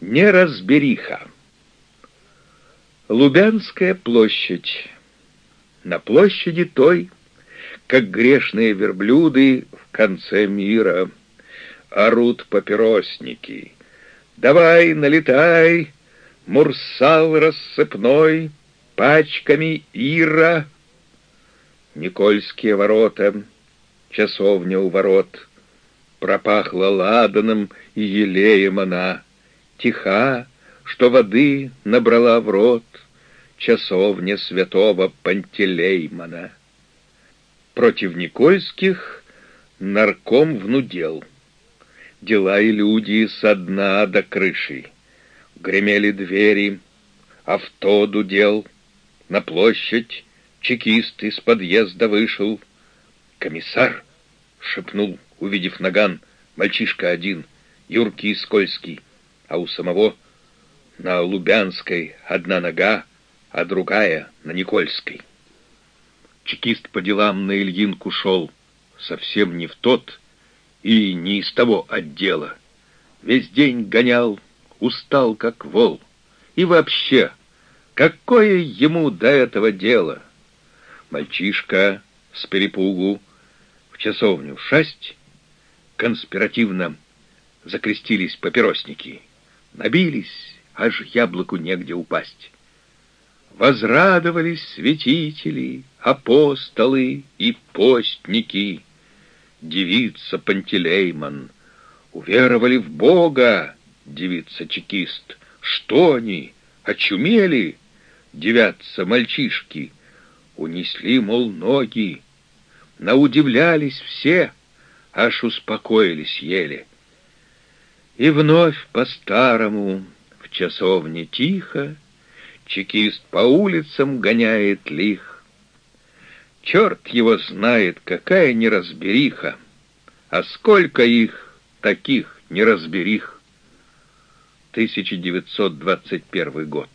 Неразбериха. Лубянская площадь. На площади той, как грешные верблюды в конце мира, орут папиросники. Давай, налетай, мурсал рассыпной, пачками ира. Никольские ворота, часовня у ворот, пропахла ладаном и елеем она, тиха, что воды набрала в рот часовня святого Пантелеймона. Против Никольских нарком внудел. Дела и люди со дна до крыши. Гремели двери, авто дудел. На площадь чекист из подъезда вышел. «Комиссар!» — шепнул, увидев наган, мальчишка один, юркий и скользкий, а у самого на Лубянской одна нога, а другая на Никольской. Чекист по делам на Ильинку шел, совсем не в тот и не из того отдела. Весь день гонял, устал как вол. И вообще, какое ему до этого дело? Мальчишка с перепугу в часовню шасть, конспиративно закрестились папиросники, набились, аж яблоку негде упасть. Возрадовались святители, апостолы и постники. Девица Пантелеймон, уверовали в Бога, девица-чекист. Что они, очумели? Девятся мальчишки, унесли, мол, ноги. Наудивлялись все, аж успокоились еле. И вновь по-старому часовне тихо, Чекист по улицам гоняет лих. Черт его знает, какая неразбериха, А сколько их, таких неразберих. 1921 год.